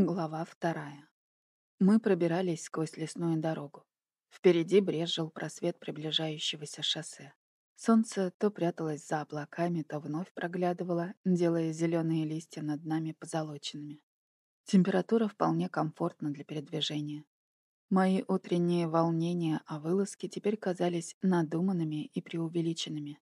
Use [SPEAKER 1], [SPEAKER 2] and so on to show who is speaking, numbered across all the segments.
[SPEAKER 1] Глава вторая. Мы пробирались сквозь лесную дорогу. Впереди брезжил просвет приближающегося шоссе. Солнце то пряталось за облаками, то вновь проглядывало, делая зеленые листья над нами позолоченными. Температура вполне комфортна для передвижения. Мои утренние волнения о вылазке теперь казались надуманными и преувеличенными.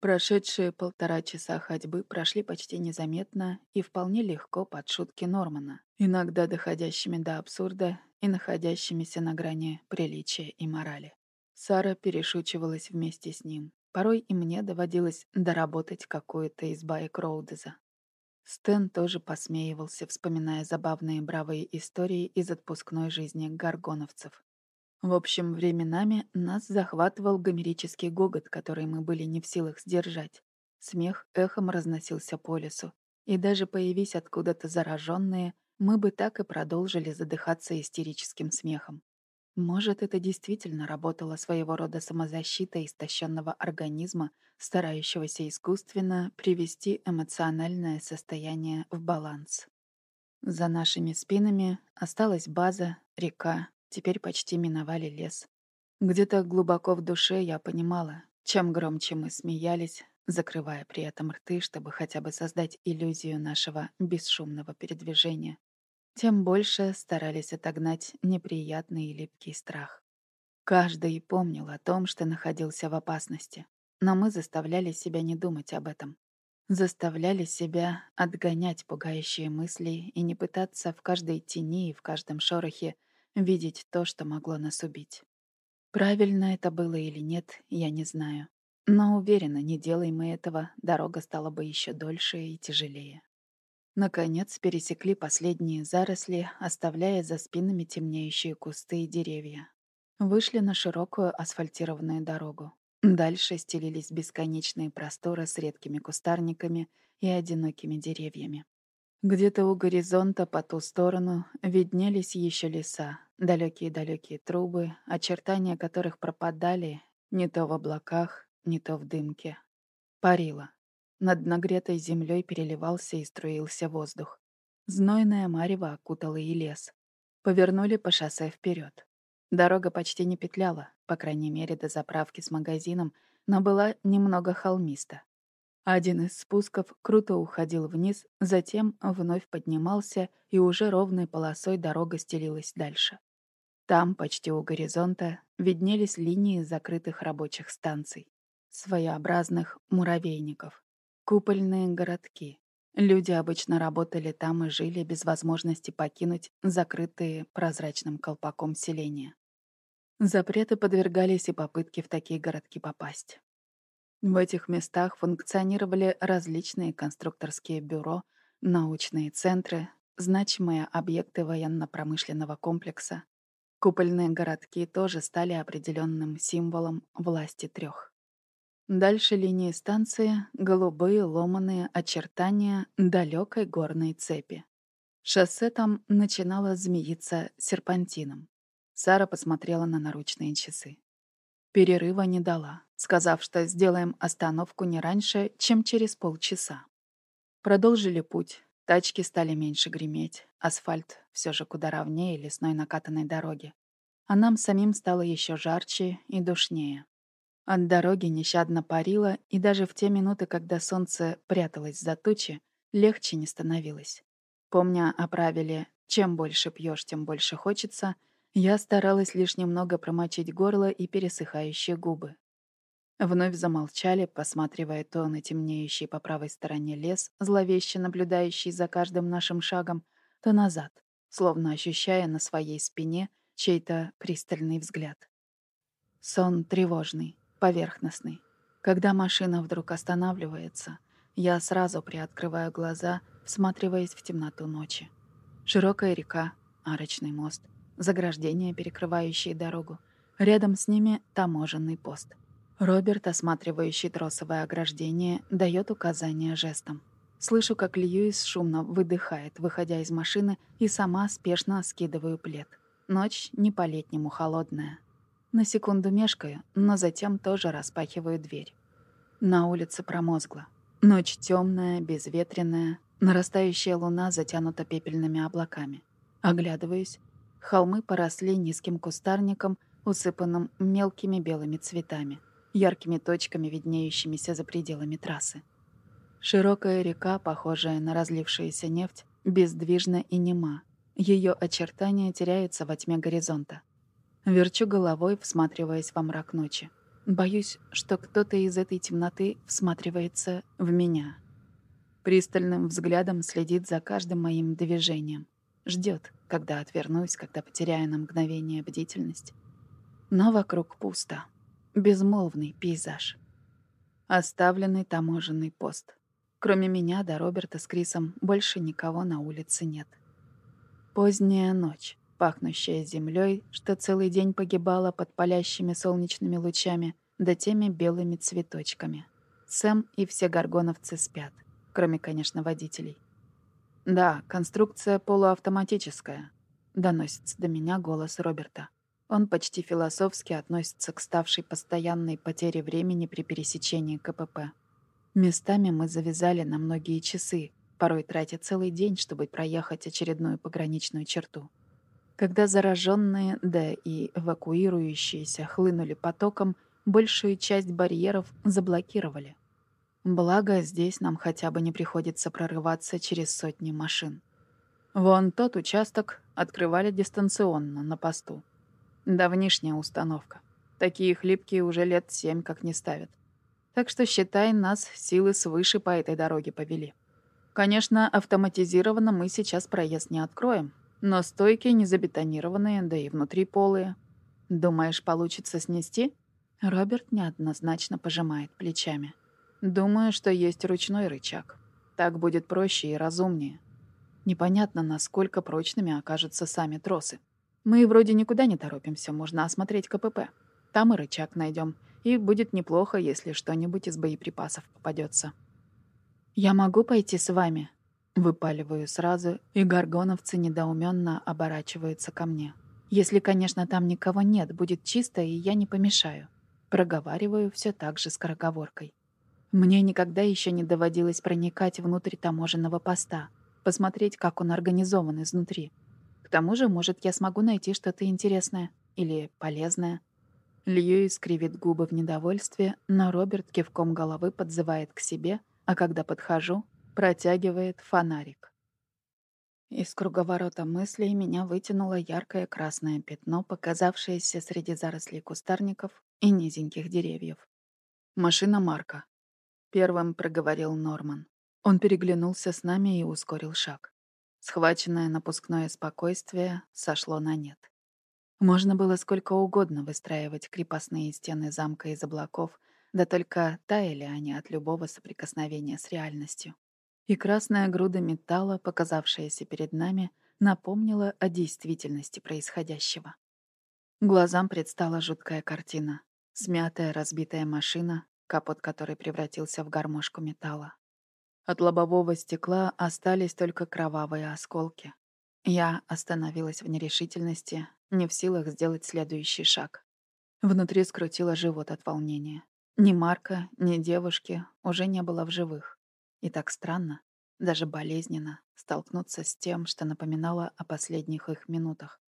[SPEAKER 1] Прошедшие полтора часа ходьбы прошли почти незаметно и вполне легко под шутки Нормана, иногда доходящими до абсурда и находящимися на грани приличия и морали. Сара перешучивалась вместе с ним. Порой и мне доводилось доработать какую-то из баек Роудеза. Стэн тоже посмеивался, вспоминая забавные бравые истории из отпускной жизни гаргоновцев. В общем, временами нас захватывал гомерический гогот, который мы были не в силах сдержать. Смех эхом разносился по лесу. И даже появись откуда-то зараженные, мы бы так и продолжили задыхаться истерическим смехом. Может, это действительно работало своего рода самозащита истощенного организма, старающегося искусственно привести эмоциональное состояние в баланс. За нашими спинами осталась база, река, теперь почти миновали лес. Где-то глубоко в душе я понимала, чем громче мы смеялись, закрывая при этом рты, чтобы хотя бы создать иллюзию нашего бесшумного передвижения, тем больше старались отогнать неприятный и липкий страх. Каждый помнил о том, что находился в опасности, но мы заставляли себя не думать об этом. Заставляли себя отгонять пугающие мысли и не пытаться в каждой тени и в каждом шорохе видеть то, что могло нас убить. Правильно это было или нет, я не знаю. Но уверена, не делай мы этого, дорога стала бы еще дольше и тяжелее. Наконец пересекли последние заросли, оставляя за спинами темнеющие кусты и деревья. Вышли на широкую асфальтированную дорогу. Дальше стелились бесконечные просторы с редкими кустарниками и одинокими деревьями. Где-то у горизонта по ту сторону виднелись еще леса, далекие-далекие трубы, очертания которых пропадали не то в облаках, не то в дымке. Парило. Над нагретой землей переливался и струился воздух. Знойная марево окутала и лес. Повернули по шоссе вперед. Дорога почти не петляла, по крайней мере, до заправки с магазином, но была немного холмиста. Один из спусков круто уходил вниз, затем вновь поднимался, и уже ровной полосой дорога стелилась дальше. Там, почти у горизонта, виднелись линии закрытых рабочих станций, своеобразных муравейников, купольные городки. Люди обычно работали там и жили без возможности покинуть закрытые прозрачным колпаком селения. Запреты подвергались и попытке в такие городки попасть. В этих местах функционировали различные конструкторские бюро, научные центры, значимые объекты военно-промышленного комплекса. Купольные городки тоже стали определенным символом власти трех. Дальше линии станции — голубые ломаные очертания далекой горной цепи. Шоссе там начинало змеиться серпантином. Сара посмотрела на наручные часы. Перерыва не дала, сказав, что сделаем остановку не раньше, чем через полчаса. Продолжили путь. Тачки стали меньше греметь. Асфальт все же куда ровнее лесной накатанной дороги. А нам самим стало еще жарче и душнее. От дороги нещадно парило, и даже в те минуты, когда солнце пряталось за тучи, легче не становилось. Помня о правиле «чем больше пьешь, тем больше хочется», я старалась лишь немного промочить горло и пересыхающие губы. Вновь замолчали, посматривая то на темнеющий по правой стороне лес, зловеще наблюдающий за каждым нашим шагом, то назад, словно ощущая на своей спине чей-то пристальный взгляд. Сон тревожный, поверхностный. Когда машина вдруг останавливается, я сразу приоткрываю глаза, всматриваясь в темноту ночи. Широкая река, арочный мост — заграждения, перекрывающие дорогу. Рядом с ними таможенный пост. Роберт, осматривающий тросовое ограждение, дает указания жестом. Слышу, как Льюис шумно выдыхает, выходя из машины, и сама спешно скидываю плед. Ночь не по-летнему холодная. На секунду мешкаю, но затем тоже распахиваю дверь. На улице промозгло. Ночь темная, безветренная, нарастающая луна затянута пепельными облаками. Оглядываюсь. Холмы поросли низким кустарником, усыпанным мелкими белыми цветами, яркими точками, виднеющимися за пределами трассы. Широкая река, похожая на разлившуюся нефть, бездвижна и нема. Ее очертания теряются во тьме горизонта. Верчу головой, всматриваясь во мрак ночи. Боюсь, что кто-то из этой темноты всматривается в меня. Пристальным взглядом следит за каждым моим движением. Ждет, когда отвернусь, когда потеряю на мгновение бдительность. Но вокруг пусто. Безмолвный пейзаж. Оставленный таможенный пост. Кроме меня до Роберта с Крисом больше никого на улице нет. Поздняя ночь, пахнущая землей, что целый день погибала под палящими солнечными лучами, да теми белыми цветочками. Сэм и все горгоновцы спят, кроме, конечно, водителей. «Да, конструкция полуавтоматическая», — доносится до меня голос Роберта. Он почти философски относится к ставшей постоянной потере времени при пересечении КПП. Местами мы завязали на многие часы, порой тратя целый день, чтобы проехать очередную пограничную черту. Когда зараженные, да и эвакуирующиеся хлынули потоком, большую часть барьеров заблокировали. Благо, здесь нам хотя бы не приходится прорываться через сотни машин. Вон тот участок открывали дистанционно на посту. Давнишняя установка. Такие хлипкие уже лет семь как не ставят. Так что, считай, нас силы свыше по этой дороге повели. Конечно, автоматизированно мы сейчас проезд не откроем, но стойки не забетонированные, да и внутри полые. Думаешь, получится снести? Роберт неоднозначно пожимает плечами. Думаю, что есть ручной рычаг. Так будет проще и разумнее. Непонятно, насколько прочными окажутся сами тросы. Мы вроде никуда не торопимся, можно осмотреть КПП. Там и рычаг найдем, и будет неплохо, если что-нибудь из боеприпасов попадется. «Я могу пойти с вами?» Выпаливаю сразу, и горгоновцы недоуменно оборачиваются ко мне. «Если, конечно, там никого нет, будет чисто, и я не помешаю». Проговариваю все так же скороговоркой. Мне никогда еще не доводилось проникать внутрь таможенного поста, посмотреть, как он организован изнутри. К тому же, может, я смогу найти что-то интересное или полезное. Льюис кривит губы в недовольстве, но Роберт кивком головы подзывает к себе, а когда подхожу, протягивает фонарик. Из круговорота мыслей меня вытянуло яркое красное пятно, показавшееся среди зарослей кустарников и низеньких деревьев. «Машина Марка», — первым проговорил Норман. Он переглянулся с нами и ускорил шаг. Схваченное напускное спокойствие сошло на нет. Можно было сколько угодно выстраивать крепостные стены замка из облаков, да только таяли они от любого соприкосновения с реальностью. И красная груда металла, показавшаяся перед нами, напомнила о действительности происходящего. Глазам предстала жуткая картина. Смятая, разбитая машина, капот которой превратился в гармошку металла. От лобового стекла остались только кровавые осколки. Я остановилась в нерешительности, не в силах сделать следующий шаг. Внутри скрутило живот от волнения. Ни Марка, ни девушки уже не было в живых. И так странно, даже болезненно, столкнуться с тем, что напоминало о последних их минутах.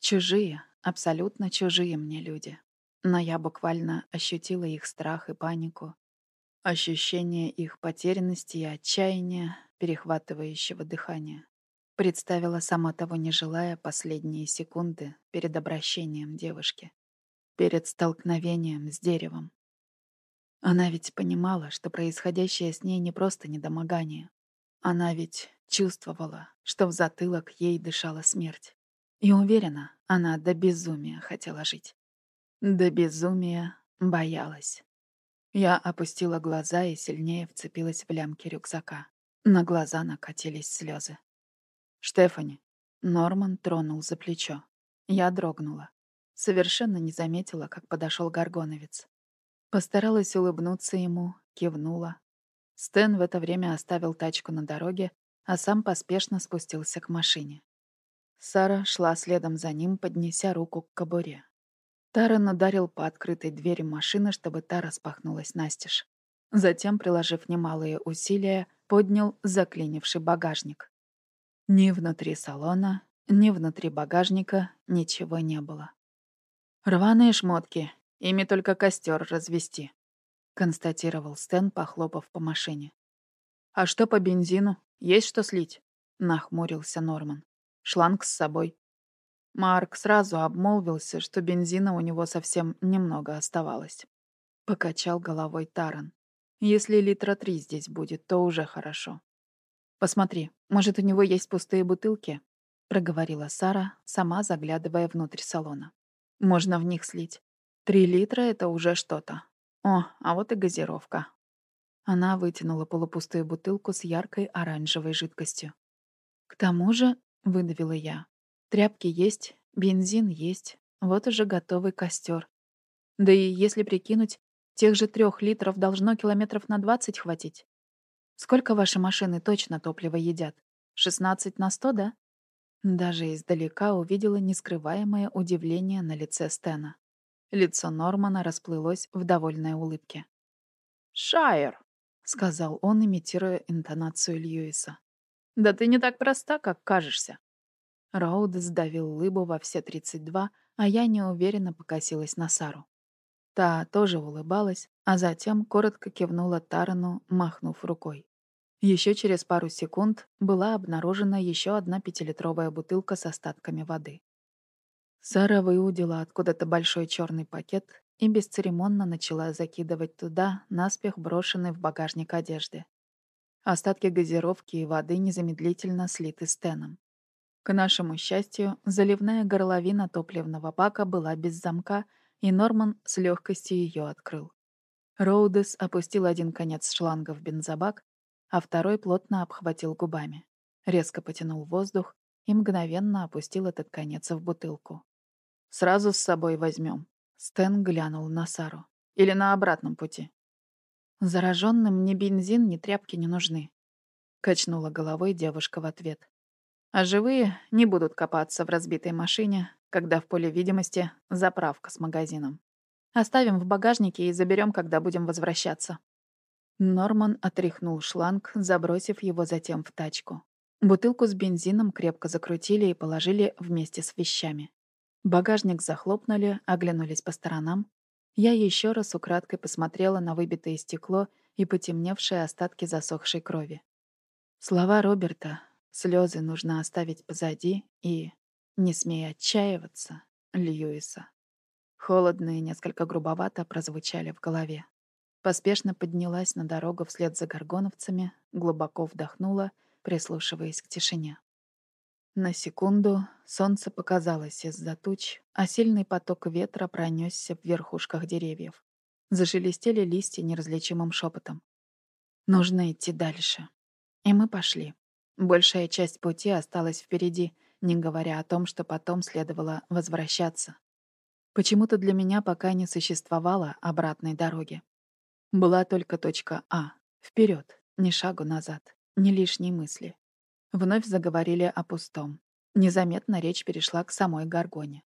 [SPEAKER 1] Чужие, абсолютно чужие мне люди. Но я буквально ощутила их страх и панику, ощущение их потерянности и отчаяния, перехватывающего дыхания. Представила, сама того не желая, последние секунды перед обращением девушки. Перед столкновением с деревом. Она ведь понимала, что происходящее с ней не просто недомогание. Она ведь чувствовала, что в затылок ей дышала смерть. И уверена, она до безумия хотела жить. До безумия боялась. Я опустила глаза и сильнее вцепилась в лямки рюкзака. На глаза накатились слезы. «Штефани». Норман тронул за плечо. Я дрогнула. Совершенно не заметила, как подошел горгоновец. Постаралась улыбнуться ему, кивнула. Стэн в это время оставил тачку на дороге, а сам поспешно спустился к машине. Сара шла следом за ним, поднеся руку к кобуре. Таран ударил по открытой двери машины, чтобы та распахнулась настежь. Затем, приложив немалые усилия, поднял заклинивший багажник. Ни внутри салона, ни внутри багажника ничего не было. «Рваные шмотки, ими только костер развести», — констатировал Стэн, похлопав по машине. «А что по бензину? Есть что слить?» — нахмурился Норман. «Шланг с собой». Марк сразу обмолвился, что бензина у него совсем немного оставалось. Покачал головой Таран. «Если литра три здесь будет, то уже хорошо». «Посмотри, может, у него есть пустые бутылки?» — проговорила Сара, сама заглядывая внутрь салона. «Можно в них слить. Три литра — это уже что-то. О, а вот и газировка. Она вытянула полупустую бутылку с яркой оранжевой жидкостью. «К тому же», — выдавила я, — «тряпки есть, бензин есть, вот уже готовый костер. Да и если прикинуть, тех же трех литров должно километров на двадцать хватить. Сколько ваши машины точно топлива едят? Шестнадцать на сто, да?» Даже издалека увидела нескрываемое удивление на лице Стена. Лицо Нормана расплылось в довольной улыбке. «Шайер», — сказал он, имитируя интонацию Льюиса. «Да ты не так проста, как кажешься». Роуд сдавил улыбу во все тридцать два, а я неуверенно покосилась на Сару. Та тоже улыбалась, а затем коротко кивнула Тарану, махнув рукой. Еще через пару секунд была обнаружена еще одна пятилитровая бутылка с остатками воды. Сара выудила откуда-то большой черный пакет и бесцеремонно начала закидывать туда наспех брошенный в багажник одежды. Остатки газировки и воды незамедлительно слиты стеном. К нашему счастью, заливная горловина топливного бака была без замка, и Норман с легкостью ее открыл. Роудес опустил один конец шланга в бензобак, а второй плотно обхватил губами. Резко потянул воздух и мгновенно опустил этот конец в бутылку. Сразу с собой возьмем. Стэн глянул на Сару. Или на обратном пути. Зараженным ни бензин, ни тряпки не нужны. Качнула головой девушка в ответ. А живые не будут копаться в разбитой машине, когда в поле видимости заправка с магазином. Оставим в багажнике и заберем, когда будем возвращаться. Норман отряхнул шланг, забросив его затем в тачку. Бутылку с бензином крепко закрутили и положили вместе с вещами. Багажник захлопнули, оглянулись по сторонам. Я еще раз украдкой посмотрела на выбитое стекло и потемневшие остатки засохшей крови. Слова Роберта «слезы нужно оставить позади» и «не смей отчаиваться» Льюиса. Холодно и несколько грубовато прозвучали в голове. Поспешно поднялась на дорогу вслед за горгоновцами, глубоко вдохнула, прислушиваясь к тишине. На секунду солнце показалось из-за туч, а сильный поток ветра пронесся в верхушках деревьев. Зашелестели листья неразличимым шепотом. Нужно идти дальше. И мы пошли. Большая часть пути осталась впереди, не говоря о том, что потом следовало возвращаться. Почему-то для меня пока не существовало обратной дороги. Была только точка А. Вперед, ни шагу назад, ни лишней мысли. Вновь заговорили о пустом. Незаметно речь перешла к самой Гаргоне.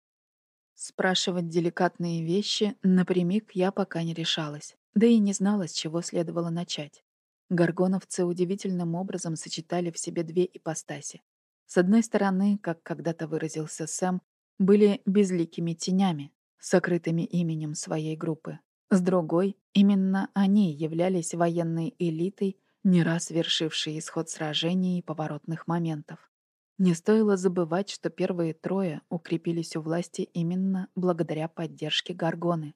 [SPEAKER 1] Спрашивать деликатные вещи напрямик я пока не решалась, да и не знала, с чего следовало начать. Гаргоновцы удивительным образом сочетали в себе две ипостаси. С одной стороны, как когда-то выразился Сэм, были безликими тенями, сокрытыми именем своей группы. С другой, именно они являлись военной элитой, не раз вершивший исход сражений и поворотных моментов. Не стоило забывать, что первые трое укрепились у власти именно благодаря поддержке Гаргоны.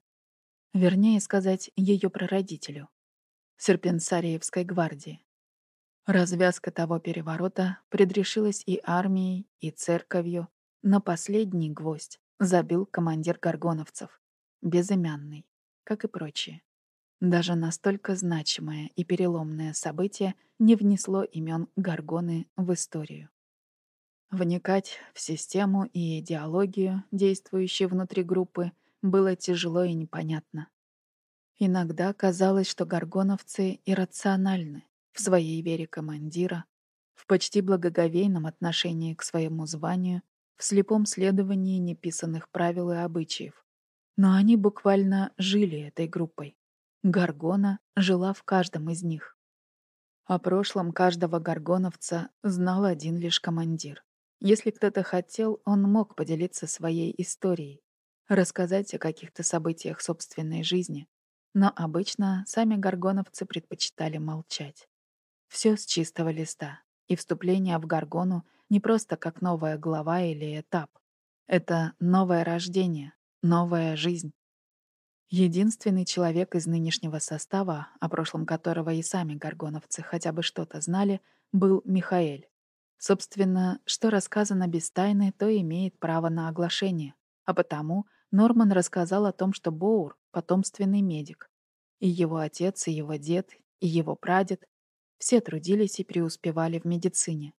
[SPEAKER 1] Вернее сказать, ее прародителю — Серпенсариевской гвардии. Развязка того переворота предрешилась и армией, и церковью, но последний гвоздь забил командир горгоновцев, безымянный, как и прочие. Даже настолько значимое и переломное событие не внесло имен Гаргоны в историю. Вникать в систему и идеологию, действующие внутри группы, было тяжело и непонятно. Иногда казалось, что горгоновцы иррациональны в своей вере командира, в почти благоговейном отношении к своему званию, в слепом следовании неписанных правил и обычаев. Но они буквально жили этой группой. Гаргона жила в каждом из них. О прошлом каждого гаргоновца знал один лишь командир. Если кто-то хотел, он мог поделиться своей историей, рассказать о каких-то событиях собственной жизни, но обычно сами горгоновцы предпочитали молчать. Все с чистого листа, и вступление в горгону не просто как новая глава или этап. Это новое рождение, новая жизнь. Единственный человек из нынешнего состава, о прошлом которого и сами горгоновцы хотя бы что-то знали, был Михаэль. Собственно, что рассказано без тайны, то имеет право на оглашение. А потому Норман рассказал о том, что Боур — потомственный медик. И его отец, и его дед, и его прадед — все трудились и преуспевали в медицине.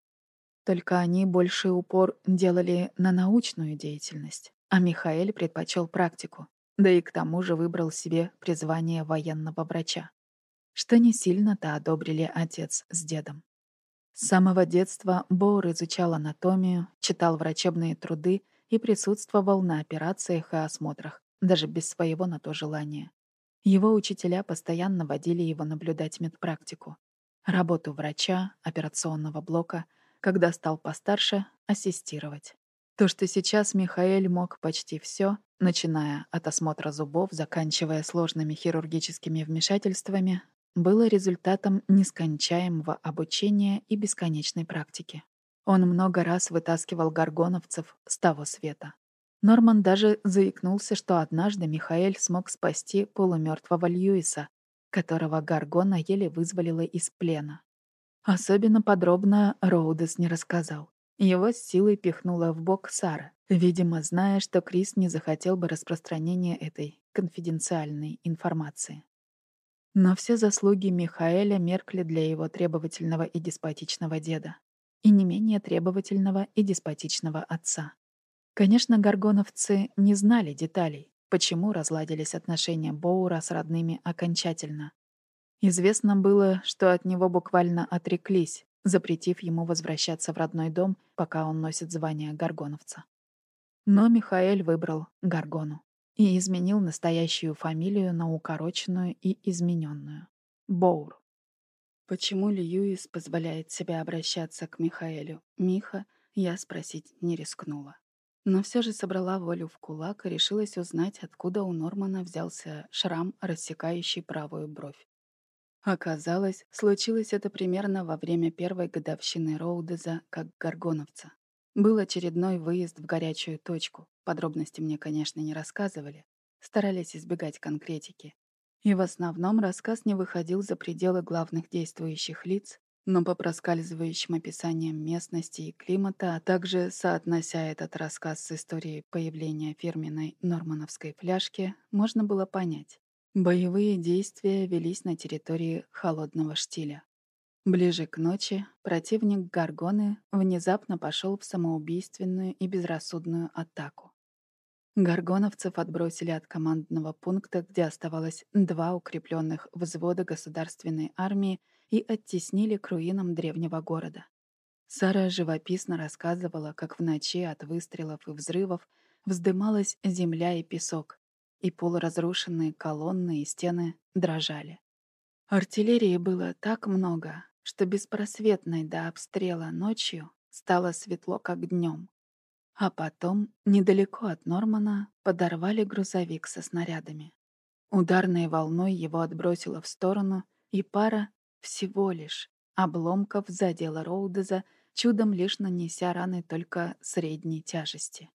[SPEAKER 1] Только они больше упор делали на научную деятельность, а Михаэль предпочел практику, да и к тому же выбрал себе призвание военного врача, что не сильно-то одобрили отец с дедом. С самого детства Боур изучал анатомию, читал врачебные труды и присутствовал на операциях и осмотрах, даже без своего на то желания. Его учителя постоянно водили его наблюдать медпрактику, работу врача, операционного блока, когда стал постарше, ассистировать. То, что сейчас Михаэль мог почти все, начиная от осмотра зубов, заканчивая сложными хирургическими вмешательствами, было результатом нескончаемого обучения и бесконечной практики. Он много раз вытаскивал горгоновцев с того света. Норман даже заикнулся, что однажды Михаэль смог спасти полумертвого Льюиса, которого Гаргона еле вызволила из плена. Особенно подробно Роудес не рассказал. Его с силой пихнула в бок Сара, видимо, зная, что Крис не захотел бы распространения этой конфиденциальной информации. Но все заслуги Михаэля меркли для его требовательного и деспотичного деда, и не менее требовательного и деспотичного отца. Конечно, горгоновцы не знали деталей, почему разладились отношения Боура с родными окончательно. Известно было, что от него буквально отреклись, запретив ему возвращаться в родной дом, пока он носит звание горгоновца. Но Михаэль выбрал Гаргону и изменил настоящую фамилию на укороченную и измененную — Боур. Почему Льюис позволяет себе обращаться к Михаэлю Миха, я спросить не рискнула. Но все же собрала волю в кулак и решилась узнать, откуда у Нормана взялся шрам, рассекающий правую бровь. Оказалось, случилось это примерно во время первой годовщины Роудеза как горгоновца. Был очередной выезд в горячую точку. Подробности мне, конечно, не рассказывали. Старались избегать конкретики. И в основном рассказ не выходил за пределы главных действующих лиц, но по проскальзывающим описаниям местности и климата, а также соотнося этот рассказ с историей появления фирменной нормановской фляжки, можно было понять. Боевые действия велись на территории холодного штиля. Ближе к ночи противник Гаргоны внезапно пошел в самоубийственную и безрассудную атаку. Гаргоновцев отбросили от командного пункта, где оставалось два укрепленных взвода государственной армии, и оттеснили к руинам древнего города. Сара живописно рассказывала, как в ночи от выстрелов и взрывов вздымалась земля и песок, и полуразрушенные колонны и стены дрожали. Артиллерии было так много, что беспросветной до обстрела ночью стало светло, как днем. А потом, недалеко от Нормана, подорвали грузовик со снарядами. Ударной волной его отбросило в сторону, и пара всего лишь обломков задела Роудеза, чудом лишь нанеся раны только средней тяжести.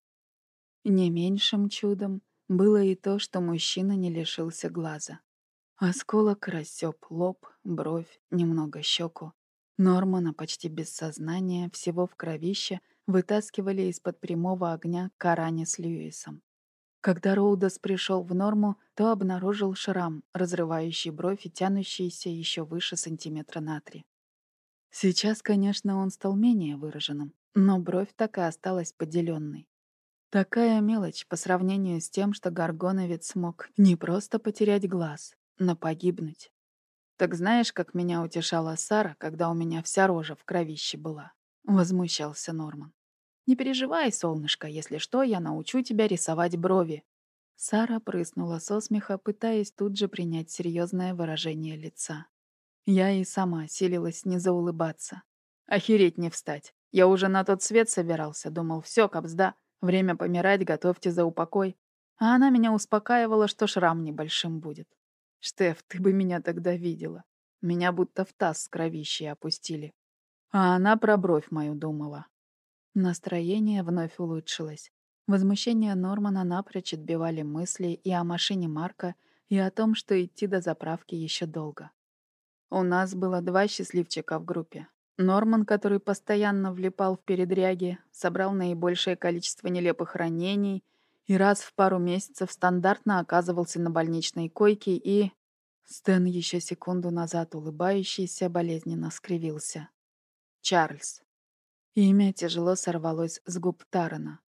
[SPEAKER 1] Не меньшим чудом было и то, что мужчина не лишился глаза. Осколок рассек лоб, бровь, немного щеку. Нормана почти без сознания, всего в кровище, вытаскивали из-под прямого огня Карани с Льюисом. Когда Роудас пришел в норму, то обнаружил шрам, разрывающий бровь и тянущийся еще выше сантиметра на три. Сейчас, конечно, он стал менее выраженным, но бровь так и осталась поделенной. Такая мелочь по сравнению с тем, что Гаргоновец смог не просто потерять глаз, но погибнуть. «Так знаешь, как меня утешала Сара, когда у меня вся рожа в кровище была?» — возмущался Норман. «Не переживай, солнышко, если что, я научу тебя рисовать брови». Сара прыснула со смеха, пытаясь тут же принять серьезное выражение лица. Я и сама силилась не заулыбаться. Охереть не встать. Я уже на тот свет собирался, думал, все, капсда, время помирать, готовьте за упокой. А она меня успокаивала, что шрам небольшим будет. Штеф, ты бы меня тогда видела. Меня будто в таз с кровищей опустили. А она про бровь мою думала. Настроение вновь улучшилось. Возмущение Нормана напрочь отбивали мысли и о машине Марка, и о том, что идти до заправки еще долго. У нас было два счастливчика в группе. Норман, который постоянно влипал в передряги, собрал наибольшее количество нелепых ранений и раз в пару месяцев стандартно оказывался на больничной койке и... Стэн еще секунду назад улыбающийся болезненно скривился. Чарльз. Имя тяжело сорвалось с губ Тарана.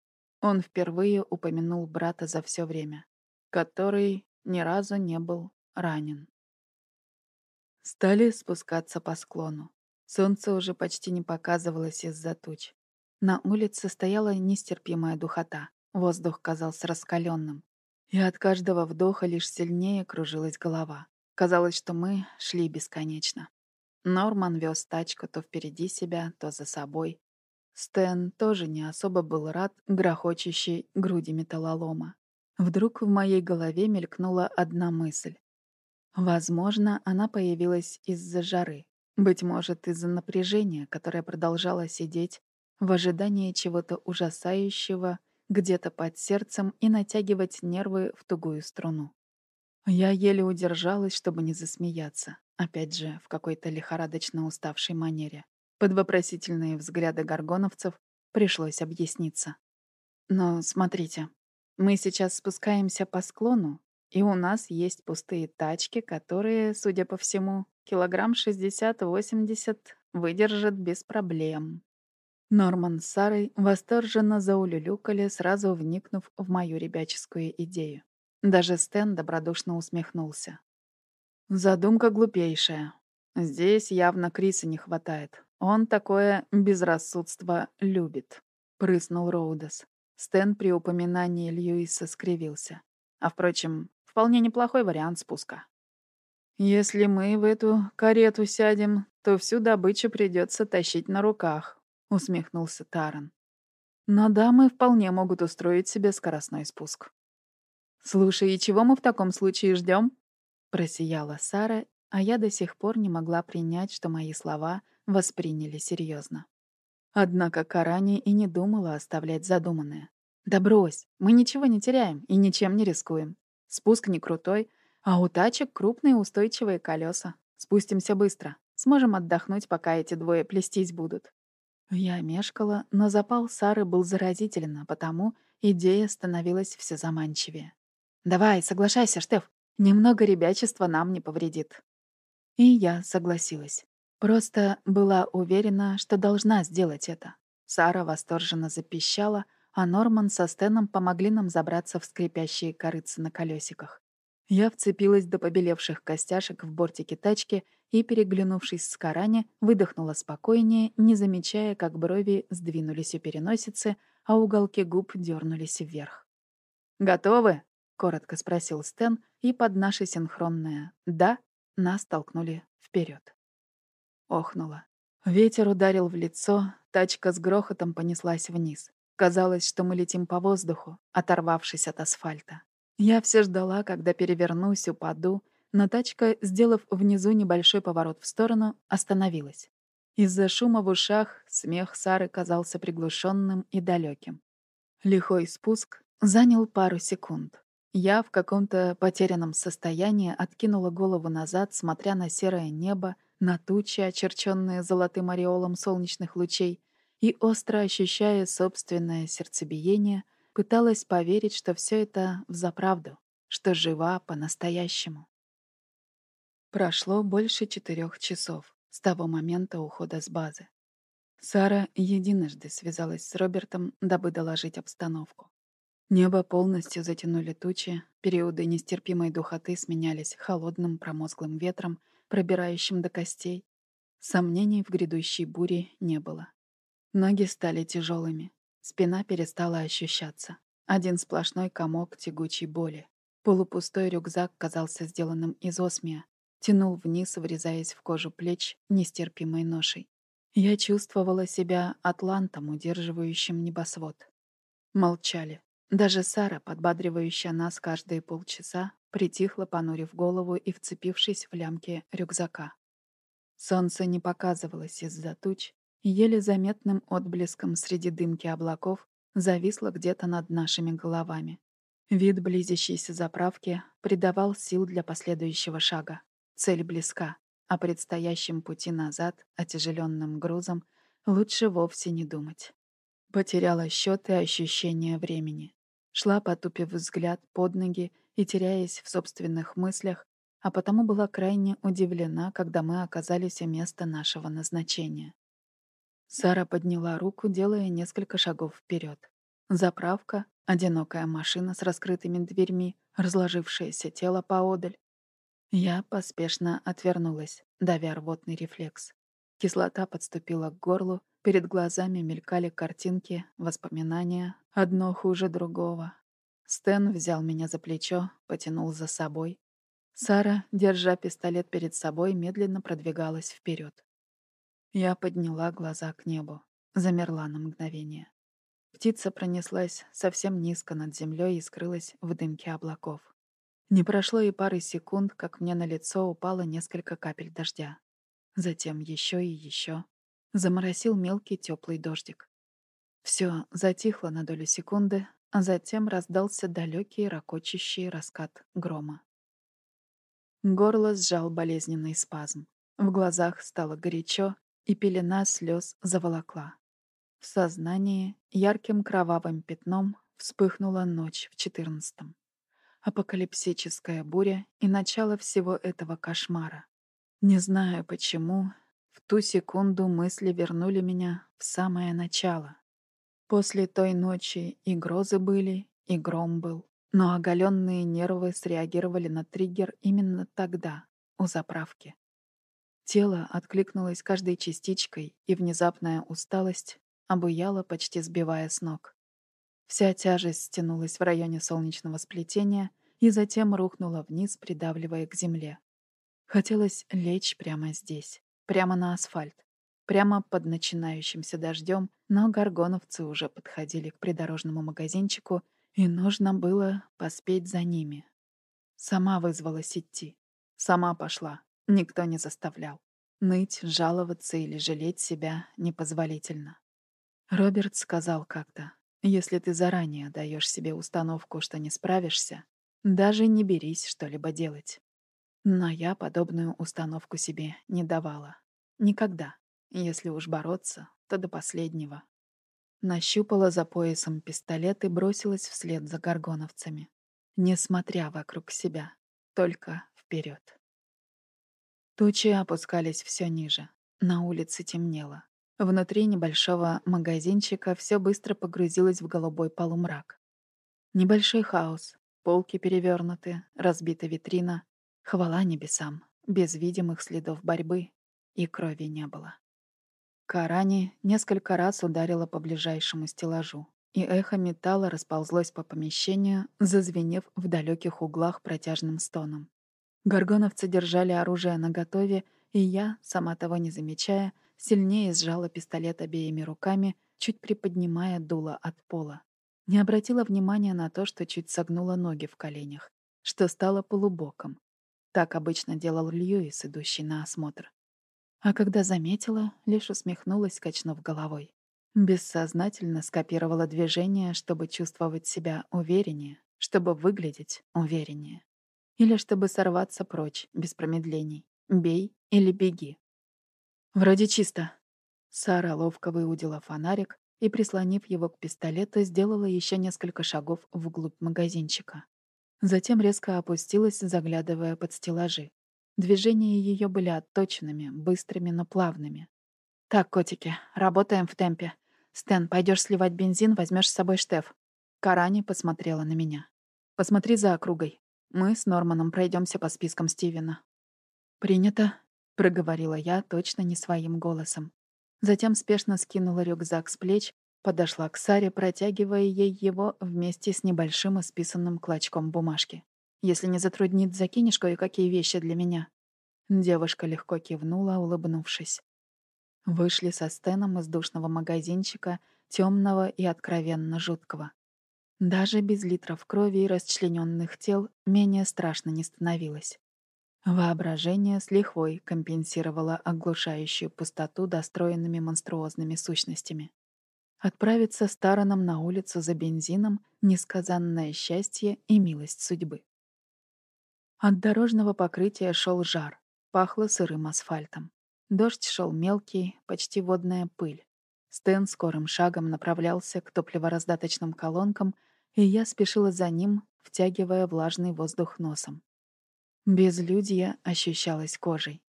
[SPEAKER 1] Он впервые упомянул брата за все время, который ни разу не был ранен. Стали спускаться по склону. Солнце уже почти не показывалось из-за туч. На улице стояла нестерпимая духота. Воздух казался раскаленным. И от каждого вдоха лишь сильнее кружилась голова. Казалось, что мы шли бесконечно. Норман вез тачку то впереди себя, то за собой. Стэн тоже не особо был рад грохочущей груди металлолома. Вдруг в моей голове мелькнула одна мысль. Возможно, она появилась из-за жары. Быть может, из-за напряжения, которое продолжало сидеть в ожидании чего-то ужасающего где-то под сердцем и натягивать нервы в тугую струну. Я еле удержалась, чтобы не засмеяться, опять же, в какой-то лихорадочно уставшей манере. Под вопросительные взгляды горгоновцев пришлось объясниться. Но смотрите, мы сейчас спускаемся по склону, и у нас есть пустые тачки, которые, судя по всему, килограмм 60-80 выдержат без проблем. Норман с Сарой восторженно заулюлюкали, сразу вникнув в мою ребяческую идею. Даже Стэн добродушно усмехнулся. Задумка глупейшая. Здесь явно Криса не хватает. Он такое безрассудство любит, прыснул Роудес. Стэн при упоминании Льюиса скривился. А впрочем, Вполне неплохой вариант спуска. Если мы в эту карету сядем, то всю добычу придется тащить на руках, усмехнулся Таран. Но дамы вполне могут устроить себе скоростной спуск. Слушай, и чего мы в таком случае ждем? Просияла Сара, а я до сих пор не могла принять, что мои слова восприняли серьезно. Однако Карани и не думала оставлять задуманное. «Да брось, мы ничего не теряем и ничем не рискуем. Спуск не крутой, а у тачек крупные устойчивые колеса. Спустимся быстро. Сможем отдохнуть, пока эти двое плестись будут. Я мешкала, но запал Сары был заразителен, а потому идея становилась все заманчивее. «Давай, соглашайся, Штеф. Немного ребячества нам не повредит». И я согласилась. Просто была уверена, что должна сделать это. Сара восторженно запищала, а Норман со Стеном помогли нам забраться в скрипящие корыцы на колесиках. Я вцепилась до побелевших костяшек в бортике тачки и, переглянувшись с Карани, выдохнула спокойнее, не замечая, как брови сдвинулись у переносицы, а уголки губ дернулись вверх. «Готовы?» — коротко спросил Стэн, и под наше синхронное «да» нас толкнули вперед. Охнула. Ветер ударил в лицо, тачка с грохотом понеслась вниз. Казалось, что мы летим по воздуху, оторвавшись от асфальта. Я все ждала, когда перевернусь, упаду, но тачка, сделав внизу небольшой поворот в сторону, остановилась. Из-за шума в ушах смех Сары казался приглушенным и далеким. Лихой спуск занял пару секунд. Я в каком-то потерянном состоянии откинула голову назад, смотря на серое небо, на тучи, очерченные золотым ореолом солнечных лучей, и, остро ощущая собственное сердцебиение, пыталась поверить, что все это взаправду, что жива по-настоящему. Прошло больше четырех часов с того момента ухода с базы. Сара единожды связалась с Робертом, дабы доложить обстановку. Небо полностью затянули тучи, периоды нестерпимой духоты сменялись холодным промозглым ветром, пробирающим до костей. Сомнений в грядущей буре не было. Ноги стали тяжелыми, спина перестала ощущаться. Один сплошной комок тягучей боли. Полупустой рюкзак казался сделанным из осмия, тянул вниз, врезаясь в кожу плеч нестерпимой ношей. Я чувствовала себя атлантом, удерживающим небосвод. Молчали. Даже Сара, подбадривающая нас каждые полчаса, притихла, понурив голову и вцепившись в лямки рюкзака. Солнце не показывалось из-за туч, еле заметным отблеском среди дымки облаков зависло где-то над нашими головами. Вид близящейся заправки придавал сил для последующего шага. Цель близка, а предстоящем пути назад, отяжеленным грузом, лучше вовсе не думать. Потеряла счет и ощущение времени. Шла, потупив взгляд под ноги и теряясь в собственных мыслях, а потому была крайне удивлена, когда мы оказались у места нашего назначения. Сара подняла руку, делая несколько шагов вперед. Заправка, одинокая машина с раскрытыми дверьми, разложившееся тело поодаль. Я поспешно отвернулась, давя рвотный рефлекс. Кислота подступила к горлу, перед глазами мелькали картинки, воспоминания, одно хуже другого. Стэн взял меня за плечо, потянул за собой. Сара, держа пистолет перед собой, медленно продвигалась вперед. Я подняла глаза к небу, замерла на мгновение. Птица пронеслась совсем низко над землей и скрылась в дымке облаков. Не прошло и пары секунд, как мне на лицо упало несколько капель дождя. Затем еще и еще. Заморосил мелкий теплый дождик. Все затихло на долю секунды, а затем раздался далекий ракочащий раскат грома. Горло сжал болезненный спазм. В глазах стало горячо, и пелена слез заволокла. В сознании ярким кровавым пятном вспыхнула ночь в четырнадцатом. Апокалипсическая буря и начало всего этого кошмара. Не знаю почему, в ту секунду мысли вернули меня в самое начало. После той ночи и грозы были, и гром был. Но оголенные нервы среагировали на триггер именно тогда, у заправки. Тело откликнулось каждой частичкой, и внезапная усталость обуяла, почти сбивая с ног. Вся тяжесть стянулась в районе солнечного сплетения и затем рухнула вниз, придавливая к земле. Хотелось лечь прямо здесь, прямо на асфальт, прямо под начинающимся дождем, но горгоновцы уже подходили к придорожному магазинчику, и нужно было поспеть за ними. Сама вызвалась идти. Сама пошла. Никто не заставлял. Ныть, жаловаться или жалеть себя непозволительно. Роберт сказал как-то, если ты заранее даешь себе установку, что не справишься, даже не берись что-либо делать. Но я подобную установку себе не давала. Никогда. Если уж бороться, то до последнего. Нащупала за поясом пистолет и бросилась вслед за горгоновцами. Не смотря вокруг себя, только вперед. Тучи опускались все ниже. На улице темнело. Внутри небольшого магазинчика все быстро погрузилось в голубой полумрак. Небольшой хаос. Полки перевернуты, разбита витрина. Хвала небесам. Без видимых следов борьбы. И крови не было. Карани несколько раз ударила по ближайшему стеллажу, и эхо металла расползлось по помещению, зазвенев в далеких углах протяжным стоном. Горгоновцы держали оружие наготове, и я, сама того не замечая, сильнее сжала пистолет обеими руками, чуть приподнимая дуло от пола. Не обратила внимания на то, что чуть согнула ноги в коленях, что стало полубоком. Так обычно делал Льюис, идущий на осмотр. А когда заметила, лишь усмехнулась, качнув головой. Бессознательно скопировала движение, чтобы чувствовать себя увереннее, чтобы выглядеть увереннее. Или чтобы сорваться прочь, без промедлений. Бей или беги. Вроде чисто. Сара ловко выудила фонарик и, прислонив его к пистолету, сделала еще несколько шагов вглубь магазинчика. Затем резко опустилась, заглядывая под стеллажи. Движения ее были отточенными, быстрыми, но плавными. «Так, котики, работаем в темпе. Стэн, пойдешь сливать бензин, возьмешь с собой Штеф». Карани посмотрела на меня. «Посмотри за округой. Мы с Норманом пройдемся по спискам Стивена». «Принято», — проговорила я точно не своим голосом. Затем спешно скинула рюкзак с плеч, подошла к Саре, протягивая ей его вместе с небольшим исписанным клочком бумажки. Если не затруднит, закинешь кое-какие вещи для меня». Девушка легко кивнула, улыбнувшись. Вышли со Стеном из душного магазинчика, темного и откровенно жуткого. Даже без литров крови и расчлененных тел менее страшно не становилось. Воображение с лихвой компенсировало оглушающую пустоту достроенными монструозными сущностями. Отправиться с на улицу за бензином — несказанное счастье и милость судьбы. От дорожного покрытия шел жар, пахло сырым асфальтом. Дождь шел мелкий, почти водная пыль. Стэн скорым шагом направлялся к топливораздаточным колонкам, и я спешила за ним, втягивая влажный воздух носом. Безлюдье ощущалось кожей.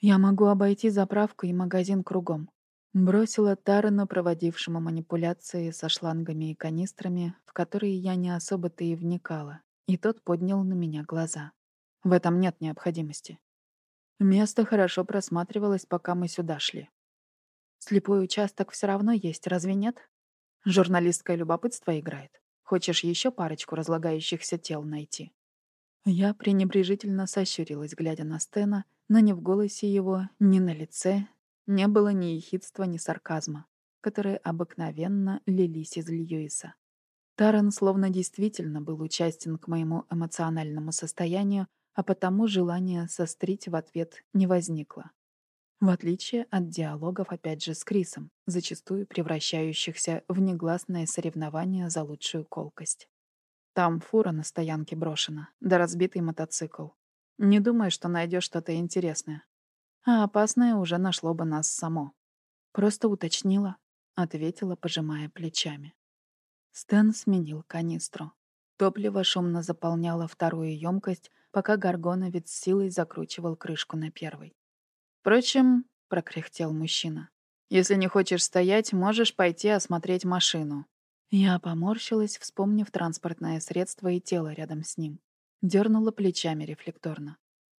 [SPEAKER 1] Я могу обойти заправку и магазин кругом. Бросила Тарану, проводившему манипуляции со шлангами и канистрами, в которые я не особо-то и вникала, и тот поднял на меня глаза. В этом нет необходимости. Место хорошо просматривалось, пока мы сюда шли. Слепой участок все равно есть, разве нет? Журналистское любопытство играет. Хочешь еще парочку разлагающихся тел найти? Я пренебрежительно сощурилась, глядя на Стена, но ни в голосе его, ни на лице не было ни ехидства, ни сарказма, которые обыкновенно лились из Льюиса. Таран словно действительно был участен к моему эмоциональному состоянию, а потому желание сострить в ответ не возникло. В отличие от диалогов, опять же, с Крисом, зачастую превращающихся в негласное соревнование за лучшую колкость. Там фура на стоянке брошена, да разбитый мотоцикл. Не думаю, что найдешь что-то интересное а опасное уже нашло бы нас само. Просто уточнила, ответила, пожимая плечами. Стэн сменил канистру. Топливо шумно заполняло вторую емкость, пока Гаргоновец силой закручивал крышку на первой. «Впрочем», — прокряхтел мужчина, — «если не хочешь стоять, можешь пойти осмотреть машину». Я поморщилась, вспомнив транспортное средство и тело рядом с ним. Дернула плечами рефлекторно.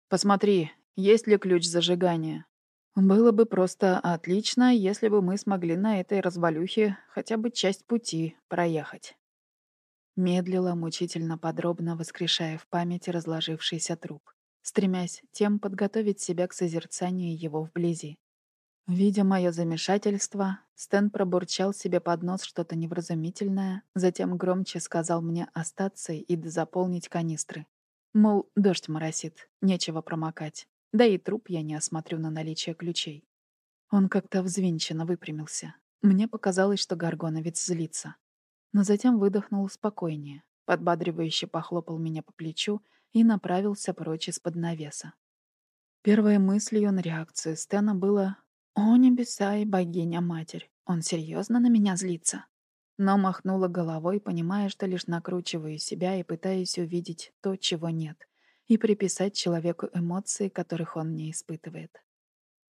[SPEAKER 1] «Посмотри, есть ли ключ зажигания? Было бы просто отлично, если бы мы смогли на этой развалюхе хотя бы часть пути проехать. Медлила, мучительно подробно воскрешая в памяти разложившийся труп, стремясь тем подготовить себя к созерцанию его вблизи. Видя мое замешательство, Стэн пробурчал себе под нос что-то невразумительное, затем громче сказал мне остаться и дозаполнить канистры. Мол, дождь моросит, нечего промокать. Да и труп я не осмотрю на наличие ключей. Он как-то взвинченно выпрямился. Мне показалось, что Гаргоновец злится. Но затем выдохнул спокойнее, подбадривающе похлопал меня по плечу и направился прочь из-под навеса. Первой мыслью на реакцию Стена было «О, небеса и богиня-матерь, он серьезно на меня злится?» Но махнула головой, понимая, что лишь накручиваю себя и пытаюсь увидеть то, чего нет, и приписать человеку эмоции, которых он не испытывает.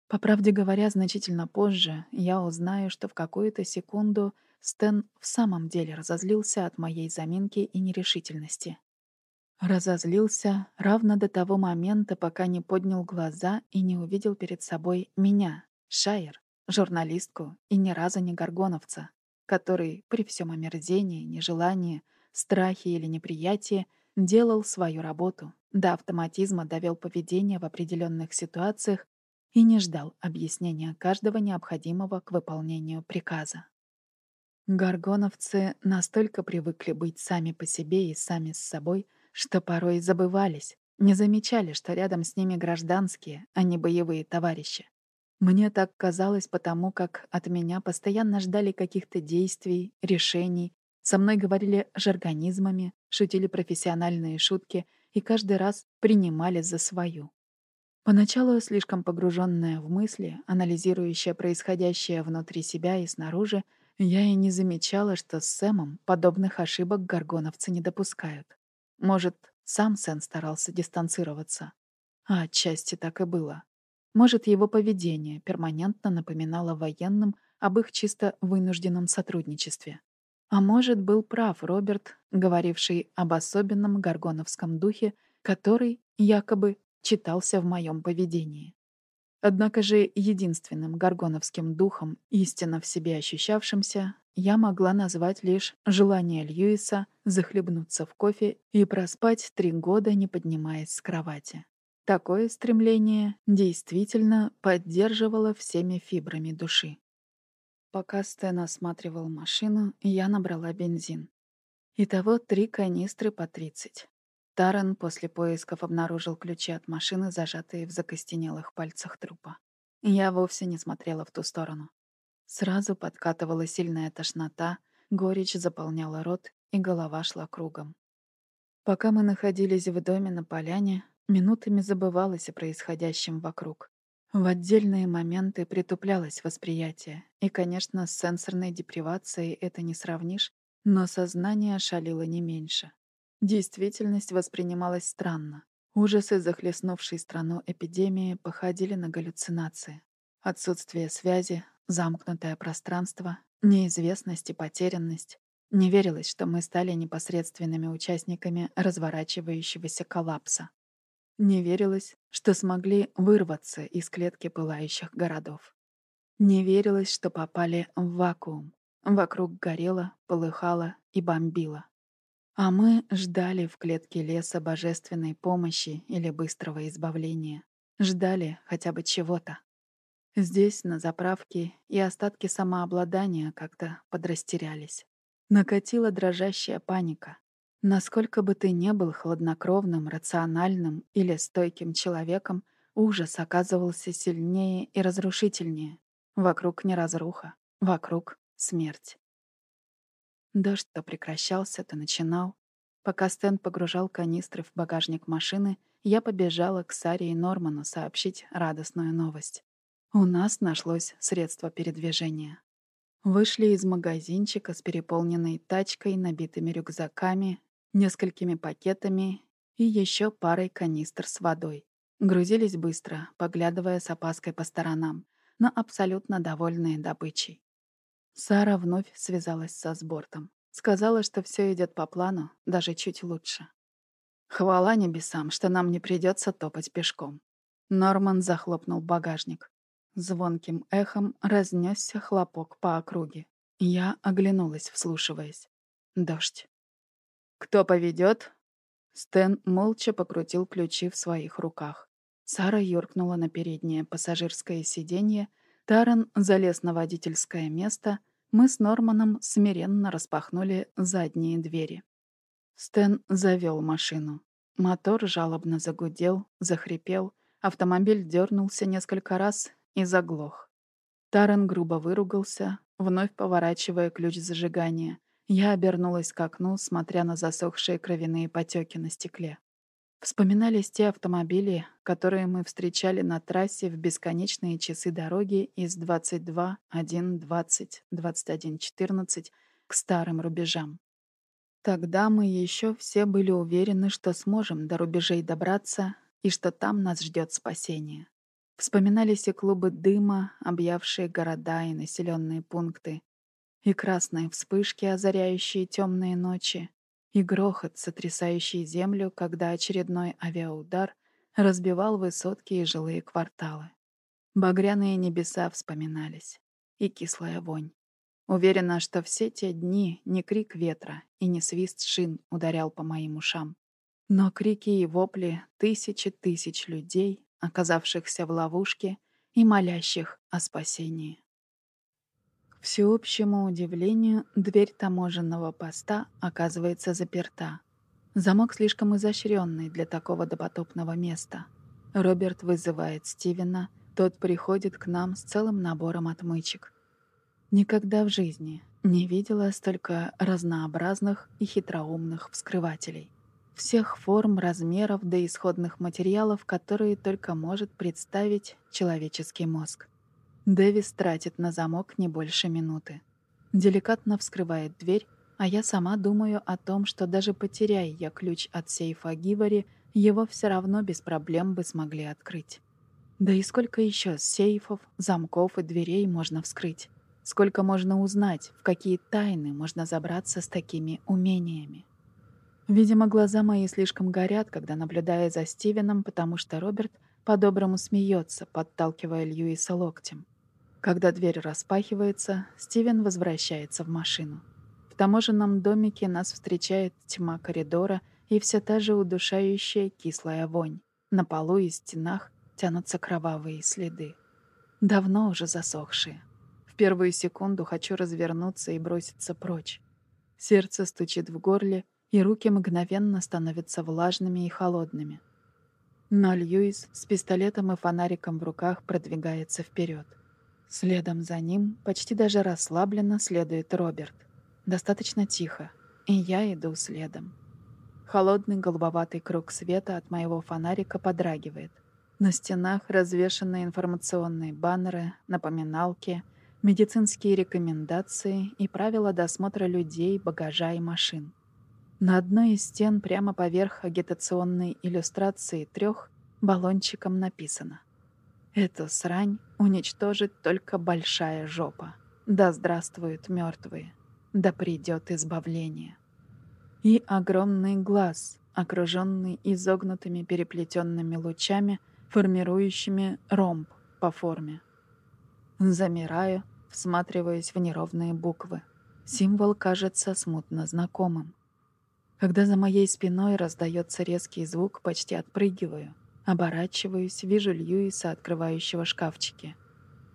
[SPEAKER 1] По правде говоря, значительно позже я узнаю, что в какую-то секунду Стэн в самом деле разозлился от моей заминки и нерешительности. Разозлился равно до того момента, пока не поднял глаза и не увидел перед собой меня, Шайер, журналистку и ни разу не горгоновца, который при всем омерзении, нежелании, страхе или неприятии делал свою работу, до автоматизма довел поведение в определенных ситуациях и не ждал объяснения каждого необходимого к выполнению приказа. Горгоновцы настолько привыкли быть сами по себе и сами с собой, что порой забывались, не замечали, что рядом с ними гражданские, а не боевые товарищи. Мне так казалось потому, как от меня постоянно ждали каких-то действий, решений, со мной говорили жаргонизмами, шутили профессиональные шутки — и каждый раз принимали за свою. Поначалу слишком погруженная в мысли, анализирующая происходящее внутри себя и снаружи, я и не замечала, что с Сэмом подобных ошибок горгоновцы не допускают. Может, сам Сэн старался дистанцироваться. А отчасти так и было. Может, его поведение перманентно напоминало военным об их чисто вынужденном сотрудничестве. А может, был прав Роберт, говоривший об особенном горгоновском духе, который, якобы, читался в моем поведении. Однако же единственным горгоновским духом, истинно в себе ощущавшимся, я могла назвать лишь желание Льюиса захлебнуться в кофе и проспать три года, не поднимаясь с кровати. Такое стремление действительно поддерживало всеми фибрами души. Пока Стэн осматривал машину, я набрала бензин. Итого три канистры по 30. Таран после поисков обнаружил ключи от машины, зажатые в закостенелых пальцах трупа. Я вовсе не смотрела в ту сторону. Сразу подкатывала сильная тошнота, горечь заполняла рот, и голова шла кругом. Пока мы находились в доме на поляне, минутами забывалось о происходящем вокруг. В отдельные моменты притуплялось восприятие, и, конечно, с сенсорной депривацией это не сравнишь, но сознание шалило не меньше. Действительность воспринималась странно. Ужасы, захлестнувшей страну эпидемии, походили на галлюцинации. Отсутствие связи, замкнутое пространство, неизвестность и потерянность. Не верилось, что мы стали непосредственными участниками разворачивающегося коллапса. Не верилось, что смогли вырваться из клетки пылающих городов. Не верилось, что попали в вакуум. Вокруг горело, полыхало и бомбило. А мы ждали в клетке леса божественной помощи или быстрого избавления. Ждали хотя бы чего-то. Здесь, на заправке, и остатки самообладания как-то подрастерялись. Накатила дрожащая паника. Насколько бы ты не был хладнокровным, рациональным или стойким человеком, ужас оказывался сильнее и разрушительнее. Вокруг не разруха, вокруг смерть. Дождь то прекращался, то начинал. Пока Стэн погружал канистры в багажник машины, я побежала к Саре и Норману сообщить радостную новость. У нас нашлось средство передвижения. Вышли из магазинчика с переполненной тачкой, набитыми рюкзаками, несколькими пакетами и еще парой канистр с водой. Грузились быстро, поглядывая с опаской по сторонам, но абсолютно довольные добычей. Сара вновь связалась со сбортом. Сказала, что все идет по плану, даже чуть лучше. Хвала небесам, что нам не придется топать пешком. Норман захлопнул багажник. Звонким эхом разнесся хлопок по округе. Я оглянулась, вслушиваясь. Дождь. «Кто поведет? Стэн молча покрутил ключи в своих руках. Сара юркнула на переднее пассажирское сиденье, Таран залез на водительское место, мы с Норманом смиренно распахнули задние двери. Стэн завел машину. Мотор жалобно загудел, захрипел, автомобиль дернулся несколько раз и заглох. Таран грубо выругался, вновь поворачивая ключ зажигания. Я обернулась к окну, смотря на засохшие кровяные потеки на стекле. Вспоминались те автомобили, которые мы встречали на трассе в бесконечные часы дороги из 22, 1, 20, 21, 14 к старым рубежам. Тогда мы еще все были уверены, что сможем до рубежей добраться и что там нас ждет спасение. Вспоминались и клубы дыма, объявшие города и населенные пункты, и красные вспышки, озаряющие темные ночи, и грохот, сотрясающий землю, когда очередной авиаудар разбивал высотки и жилые кварталы. Багряные небеса вспоминались. И кислая вонь. Уверена, что все те дни ни крик ветра и ни свист шин ударял по моим ушам. Но крики и вопли тысячи тысяч людей, оказавшихся в ловушке и молящих о спасении всеобщему удивлению, дверь таможенного поста оказывается заперта. Замок слишком изощренный для такого допотопного места. Роберт вызывает Стивена, тот приходит к нам с целым набором отмычек. Никогда в жизни не видела столько разнообразных и хитроумных вскрывателей. Всех форм, размеров до исходных материалов, которые только может представить человеческий мозг. Дэвис тратит на замок не больше минуты. Деликатно вскрывает дверь, а я сама думаю о том, что даже потеряя я ключ от сейфа Гивори, его все равно без проблем бы смогли открыть. Да и сколько еще сейфов, замков и дверей можно вскрыть? Сколько можно узнать, в какие тайны можно забраться с такими умениями? Видимо, глаза мои слишком горят, когда наблюдая за Стивеном, потому что Роберт по-доброму смеется, подталкивая Льюиса локтем. Когда дверь распахивается, Стивен возвращается в машину. В таможенном домике нас встречает тьма коридора и все та же удушающая кислая вонь. На полу и стенах тянутся кровавые следы. Давно уже засохшие. В первую секунду хочу развернуться и броситься прочь. Сердце стучит в горле, и руки мгновенно становятся влажными и холодными. Но Льюис с пистолетом и фонариком в руках продвигается вперед. Следом за ним, почти даже расслабленно, следует Роберт. Достаточно тихо, и я иду следом. Холодный голубоватый круг света от моего фонарика подрагивает. На стенах развешаны информационные баннеры, напоминалки, медицинские рекомендации и правила досмотра людей, багажа и машин. На одной из стен прямо поверх агитационной иллюстрации трех баллончиком написано «Эту срань уничтожит только большая жопа. Да здравствуют мертвые, да придет избавление». И огромный глаз, окруженный изогнутыми переплетенными лучами, формирующими ромб по форме. Замираю, всматриваясь в неровные буквы. Символ кажется смутно знакомым. Когда за моей спиной раздается резкий звук, почти отпрыгиваю. Оборачиваюсь, вижу Льюиса, открывающего шкафчики.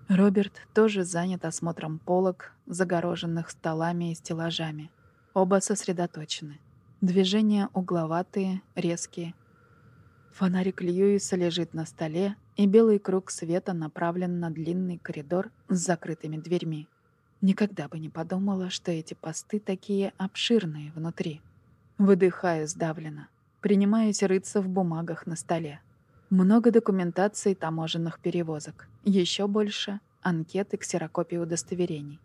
[SPEAKER 1] Роберт тоже занят осмотром полок, загороженных столами и стеллажами. Оба сосредоточены. Движения угловатые, резкие. Фонарик Льюиса лежит на столе, и белый круг света направлен на длинный коридор с закрытыми дверьми. Никогда бы не подумала, что эти посты такие обширные внутри. Выдыхаю сдавленно. Принимаюсь рыться в бумагах на столе. Много документации таможенных перевозок. Еще больше — анкеты, ксерокопии удостоверений.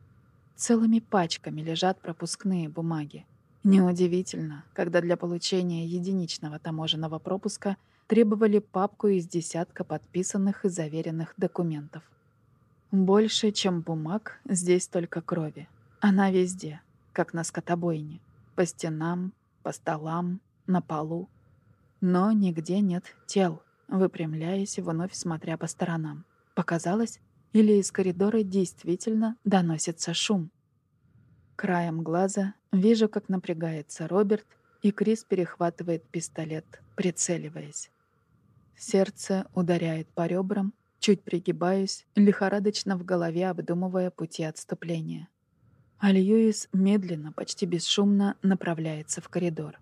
[SPEAKER 1] Целыми пачками лежат пропускные бумаги. Неудивительно, когда для получения единичного таможенного пропуска требовали папку из десятка подписанных и заверенных документов. Больше, чем бумаг, здесь только крови. Она везде, как на скотобойне. По стенам, по столам, на полу. Но нигде нет тел, выпрямляясь, вновь смотря по сторонам. Показалось, или из коридора действительно доносится шум. Краем глаза вижу, как напрягается Роберт, и Крис перехватывает пистолет, прицеливаясь. Сердце ударяет по ребрам, чуть пригибаюсь, лихорадочно в голове обдумывая пути отступления. А медленно, почти бесшумно направляется в коридор.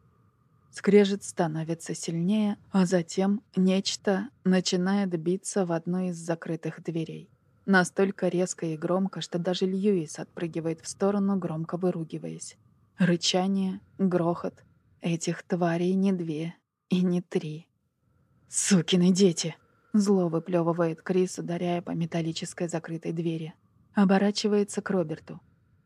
[SPEAKER 1] Скрежет становится сильнее, а затем нечто начинает биться в одну из закрытых дверей. Настолько резко и громко, что даже Льюис отпрыгивает в сторону, громко выругиваясь. Рычание, грохот. Этих тварей не две и не три. «Сукины дети!» Зло выплевывает Крис, ударяя по металлической закрытой двери. Оборачивается к Роберту.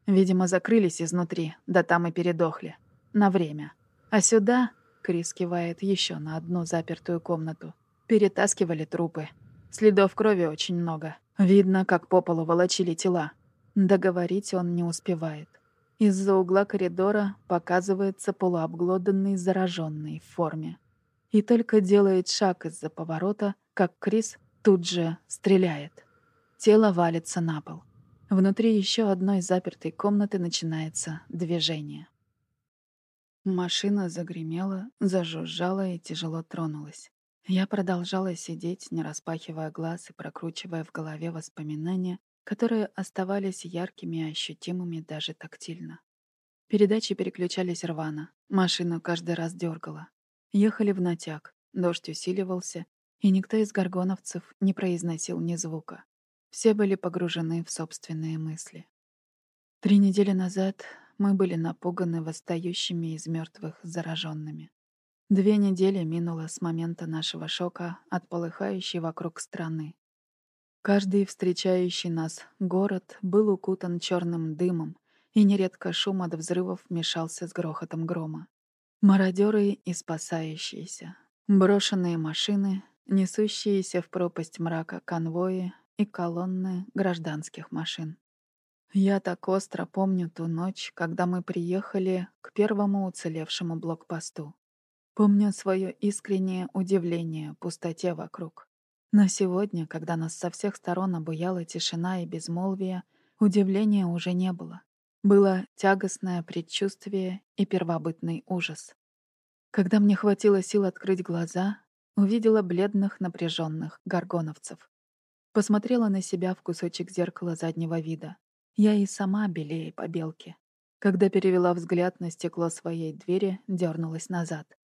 [SPEAKER 1] Видимо, закрылись изнутри, да там и передохли. На время. А сюда, Крис кивает еще на одну запертую комнату, перетаскивали трупы. Следов крови очень много. Видно, как по полу волочили тела. Договорить он не успевает. Из-за угла коридора показывается полуобглоданный зараженный в форме. И только делает шаг из-за поворота, как Крис тут же стреляет. Тело валится на пол. Внутри еще одной запертой комнаты начинается движение. Машина загремела, зажужжала и тяжело тронулась. Я продолжала сидеть, не распахивая глаз и прокручивая в голове воспоминания, которые оставались яркими и ощутимыми даже тактильно. Передачи переключались рвано, машину каждый раз дергала. Ехали в натяг, дождь усиливался, и никто из горгоновцев не произносил ни звука. Все были погружены в собственные мысли. Три недели назад мы были напуганы восстающими из мертвых зараженными. Две недели минуло с момента нашего шока от полыхающей вокруг страны. Каждый встречающий нас город был укутан черным дымом, и нередко шум от взрывов мешался с грохотом грома. Мародеры и спасающиеся, брошенные машины, несущиеся в пропасть мрака конвои и колонны гражданских машин. Я так остро помню ту ночь, когда мы приехали к первому уцелевшему блокпосту. Помню свое искреннее удивление пустоте вокруг. Но сегодня, когда нас со всех сторон обуяла тишина и безмолвие, удивления уже не было. Было тягостное предчувствие и первобытный ужас. Когда мне хватило сил открыть глаза, увидела бледных, напряженных горгоновцев. Посмотрела на себя в кусочек зеркала заднего вида. Я и сама белее по белке. Когда перевела взгляд на стекло своей двери, дернулась назад.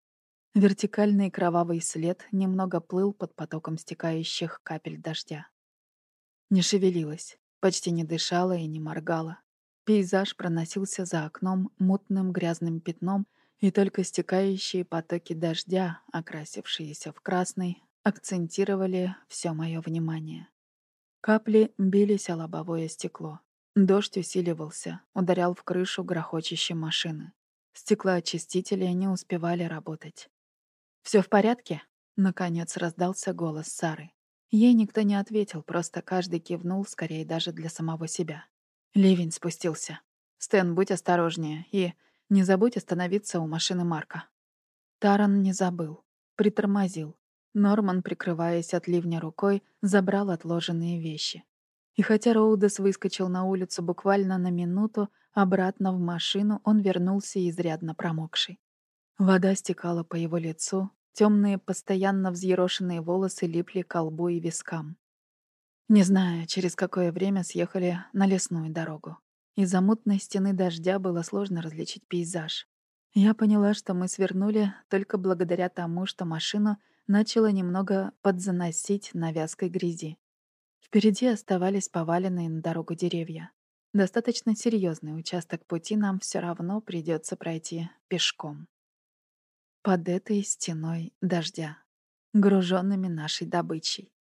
[SPEAKER 1] Вертикальный кровавый след немного плыл под потоком стекающих капель дождя. Не шевелилась, почти не дышала и не моргала. Пейзаж проносился за окном мутным грязным пятном, и только стекающие потоки дождя, окрасившиеся в красный, акцентировали все мое внимание. Капли бились о лобовое стекло. Дождь усиливался, ударял в крышу грохочущей машины. Стеклоочистители не успевали работать. Все в порядке?» — наконец раздался голос Сары. Ей никто не ответил, просто каждый кивнул, скорее даже для самого себя. Ливень спустился. «Стэн, будь осторожнее и не забудь остановиться у машины Марка». Таран не забыл. Притормозил. Норман, прикрываясь от ливня рукой, забрал отложенные вещи. И хотя Роудес выскочил на улицу буквально на минуту, обратно в машину он вернулся изрядно промокший. Вода стекала по его лицу, темные, постоянно взъерошенные волосы липли к лбу и вискам. Не знаю, через какое время съехали на лесную дорогу. Из-за мутной стены дождя было сложно различить пейзаж. Я поняла, что мы свернули только благодаря тому, что машину начало немного подзаносить на вязкой грязи. Впереди оставались поваленные на дорогу деревья. Достаточно серьезный участок пути нам все равно придется пройти пешком. Под этой стеной дождя, груженными нашей добычей.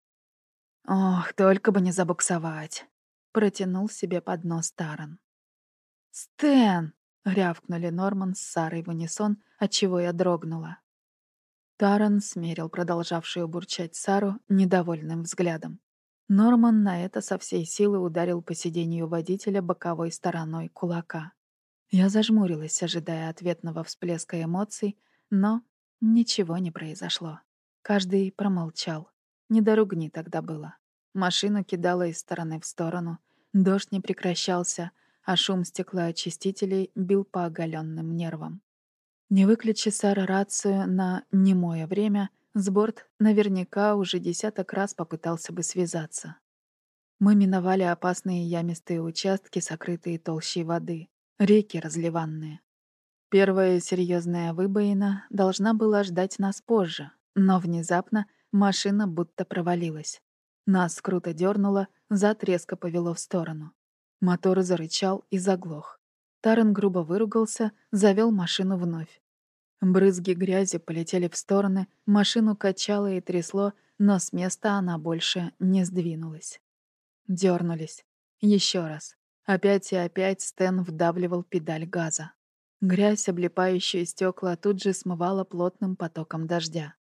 [SPEAKER 1] «Ох, только бы не забуксовать!» — протянул себе под нос Таран. «Стэн!» — рявкнули Норман с Сарой в унисон, отчего я дрогнула. Таран смерил продолжавшую бурчать Сару недовольным взглядом. Норман на это со всей силы ударил по сиденью водителя боковой стороной кулака. Я зажмурилась, ожидая ответного всплеска эмоций, но ничего не произошло. Каждый промолчал. Не до ругни тогда было. Машину кидало из стороны в сторону, дождь не прекращался, а шум стеклоочистителей бил по оголенным нервам. Не выключи Сара рацию на немое время — Сборд наверняка уже десяток раз попытался бы связаться. Мы миновали опасные ямистые участки, сокрытые толщей воды, реки разливанные. Первая серьезная выбоина должна была ждать нас позже, но внезапно машина будто провалилась. Нас круто дернуло, зад резко повело в сторону. Мотор зарычал и заглох. Таран грубо выругался, завел машину вновь. Брызги грязи полетели в стороны, машину качало и трясло, но с места она больше не сдвинулась. Дёрнулись. Еще раз. Опять и опять Стэн вдавливал педаль газа. Грязь, облепающая стекла, тут же смывала плотным потоком дождя.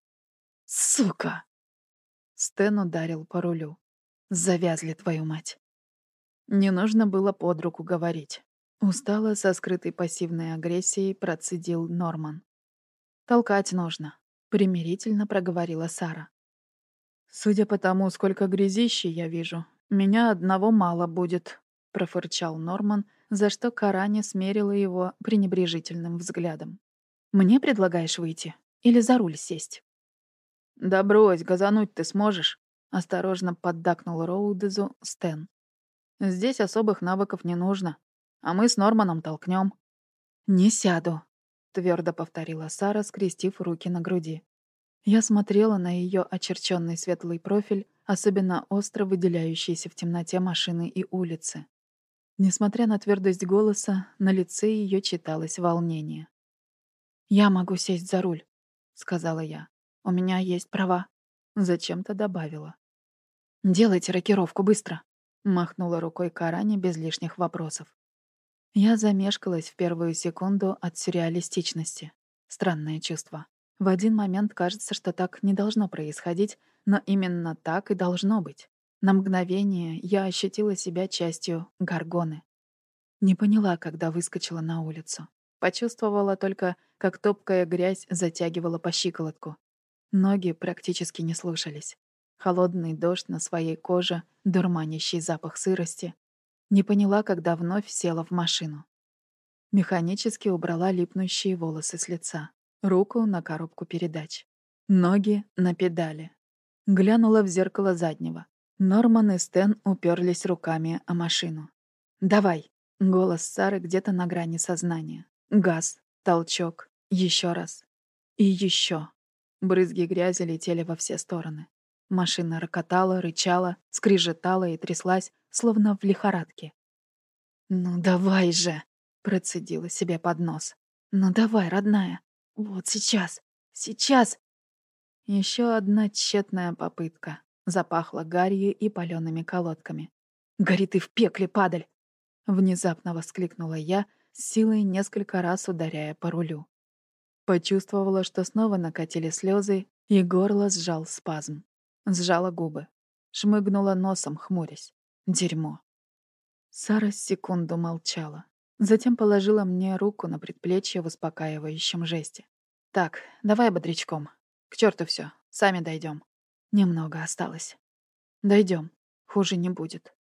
[SPEAKER 1] «Сука!» Стэн ударил по рулю. «Завязли, твою мать!» Не нужно было под руку говорить. Устало, со скрытой пассивной агрессией, процедил Норман. «Толкать нужно», — примирительно проговорила Сара. «Судя по тому, сколько грязищи я вижу, меня одного мало будет», — профырчал Норман, за что Карани смерила его пренебрежительным взглядом. «Мне предлагаешь выйти? Или за руль сесть?» «Да брось, газануть ты сможешь», — осторожно поддакнул Роудезу Стэн. «Здесь особых навыков не нужно, а мы с Норманом толкнем. «Не сяду», твердо повторила Сара, скрестив руки на груди. Я смотрела на ее очерченный светлый профиль, особенно остро выделяющийся в темноте машины и улицы. Несмотря на твердость голоса, на лице ее читалось волнение. «Я могу сесть за руль», — сказала я. «У меня есть права». Зачем-то добавила. «Делайте рокировку быстро», — махнула рукой Карани без лишних вопросов. Я замешкалась в первую секунду от сюрреалистичности. Странное чувство. В один момент кажется, что так не должно происходить, но именно так и должно быть. На мгновение я ощутила себя частью горгоны. Не поняла, когда выскочила на улицу. Почувствовала только, как топкая грязь затягивала по щиколотку. Ноги практически не слушались. Холодный дождь на своей коже, дурманящий запах сырости, не поняла, когда вновь села в машину. Механически убрала липнущие волосы с лица. Руку на коробку передач. Ноги на педали. Глянула в зеркало заднего. Норман и Стэн уперлись руками о машину. «Давай!» — голос Сары где-то на грани сознания. Газ, толчок, еще раз. И еще. Брызги грязи летели во все стороны. Машина рокотала, рычала, скрижетала и тряслась, словно в лихорадке. «Ну давай же!» — процедила себе под нос. «Ну давай, родная! Вот сейчас! Сейчас!» Еще одна тщетная попытка. Запахло гарью и палеными колодками. «Гори ты в пекле, падаль!» Внезапно воскликнула я, силой несколько раз ударяя по рулю. Почувствовала, что снова накатили слезы, и горло сжал спазм. Сжала губы. Шмыгнула носом, хмурясь. Дерьмо. Сара секунду молчала. Затем положила мне руку на предплечье в успокаивающем жесте. «Так, давай бодрячком. К черту все, сами дойдем. Немного осталось. Дойдем, хуже не будет».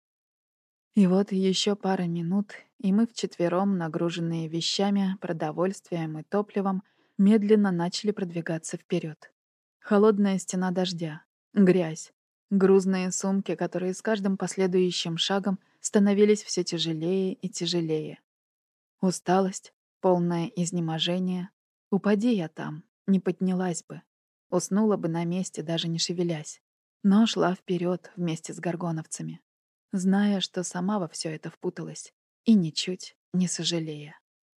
[SPEAKER 1] И вот еще пара минут, и мы вчетвером, нагруженные вещами, продовольствием и топливом, медленно начали продвигаться вперед. Холодная стена дождя, Грязь. Грузные сумки, которые с каждым последующим шагом становились все тяжелее и тяжелее. Усталость, полное изнеможение. Упади я там, не поднялась бы. Уснула бы на месте, даже не шевелясь. Но шла вперед вместе с горгоновцами, зная, что сама во все это впуталась, и ничуть не сожалея.